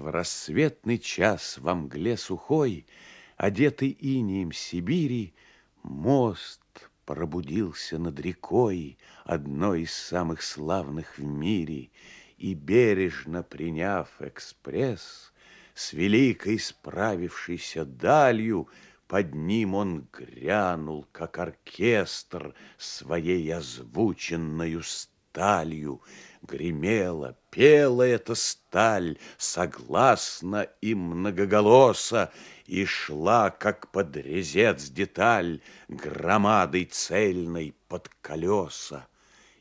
В рассветный час во мгле сухой, Одетый инеем Сибири, Мост пробудился над рекой, Одной из самых славных в мире, И, бережно приняв экспресс, С великой справившейся далью, Под ним он грянул, как оркестр, Своей озвученною сталью, Гремела, пела эта сталь, согласно и многоголосо, И шла, как под резец деталь, Громадой цельной под колеса.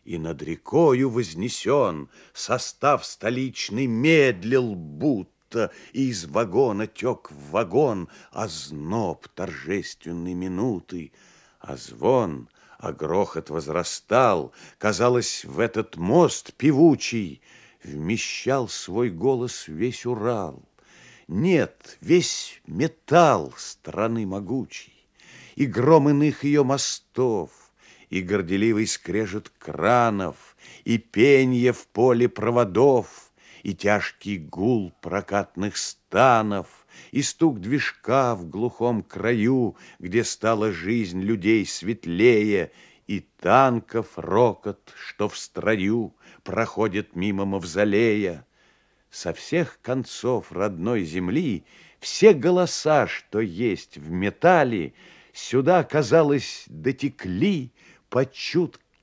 И над рекою вознесен Состав столичный медлил будто, И из вагона тек в вагон Озноб торжественной минуты, А звон — а грохот возрастал. Казалось, в этот мост певучий Вмещал свой голос весь Урал. Нет, весь металл страны могучей, И гром иных ее мостов, И горделивый скрежет кранов, И пенье в поле проводов, И тяжкий гул прокатных станов, и стук движка в глухом краю, где стала жизнь людей светлее, и танков рокот, что в строю проходит мимо мавзолея. Со всех концов родной земли все голоса, что есть в металле, сюда, казалось, дотекли по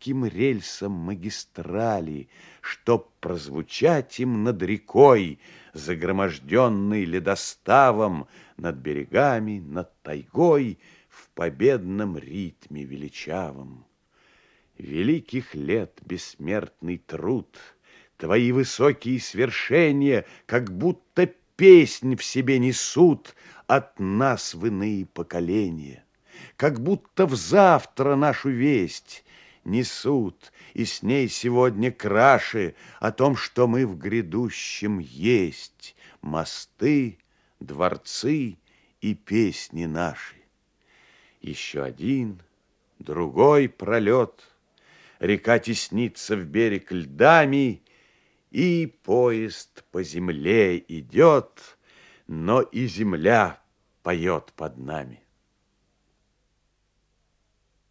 чутким рельсам магистрали, чтоб прозвучать им над рекой, загроможденный ледоставом над берегами, над тайгой в победном ритме величавом. Великих лет бессмертный труд, твои высокие свершения, как будто песнь в себе несут от нас в иные поколения, как будто в завтра нашу весть несут, и с ней сегодня краши о том, что мы в грядущем есть, мосты, дворцы и песни наши. Еще один, другой пролет, река теснится в берег льдами, и поезд по земле идет, но и земля поет под нами.